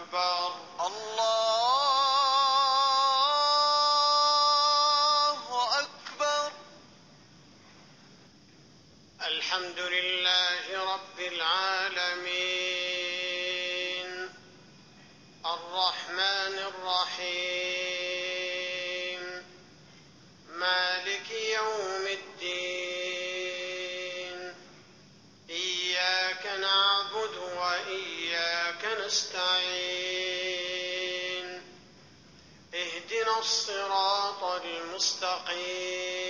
أكبر. الله أكبر. الحمد لله رب العالمين. الرحمن الرحيم. مالك نستعين اهدنا الصراط المستقيم.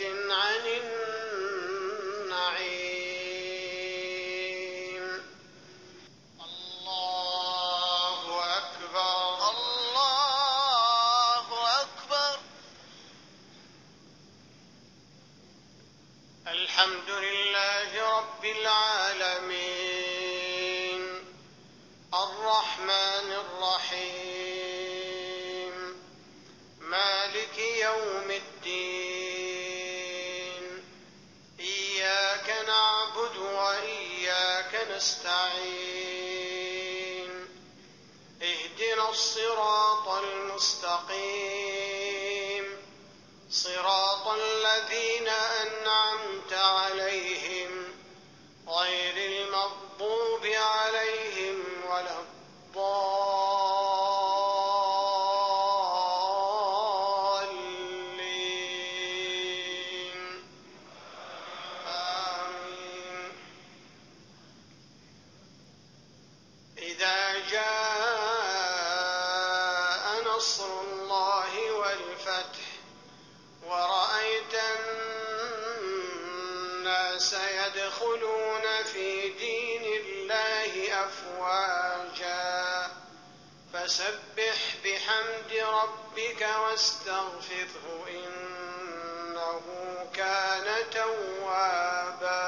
يومئذ عن النعيم. الله أكبر. الله أكبر. الحمد لله وإياك نستعين اهدنا الصراط المستقيم. صراط الذين أن نصر الله والفتح. ورأيت الناس يدخلون في دين الله أفواجا. فسبح بحمد ربك واستغفره إنه كان توابا.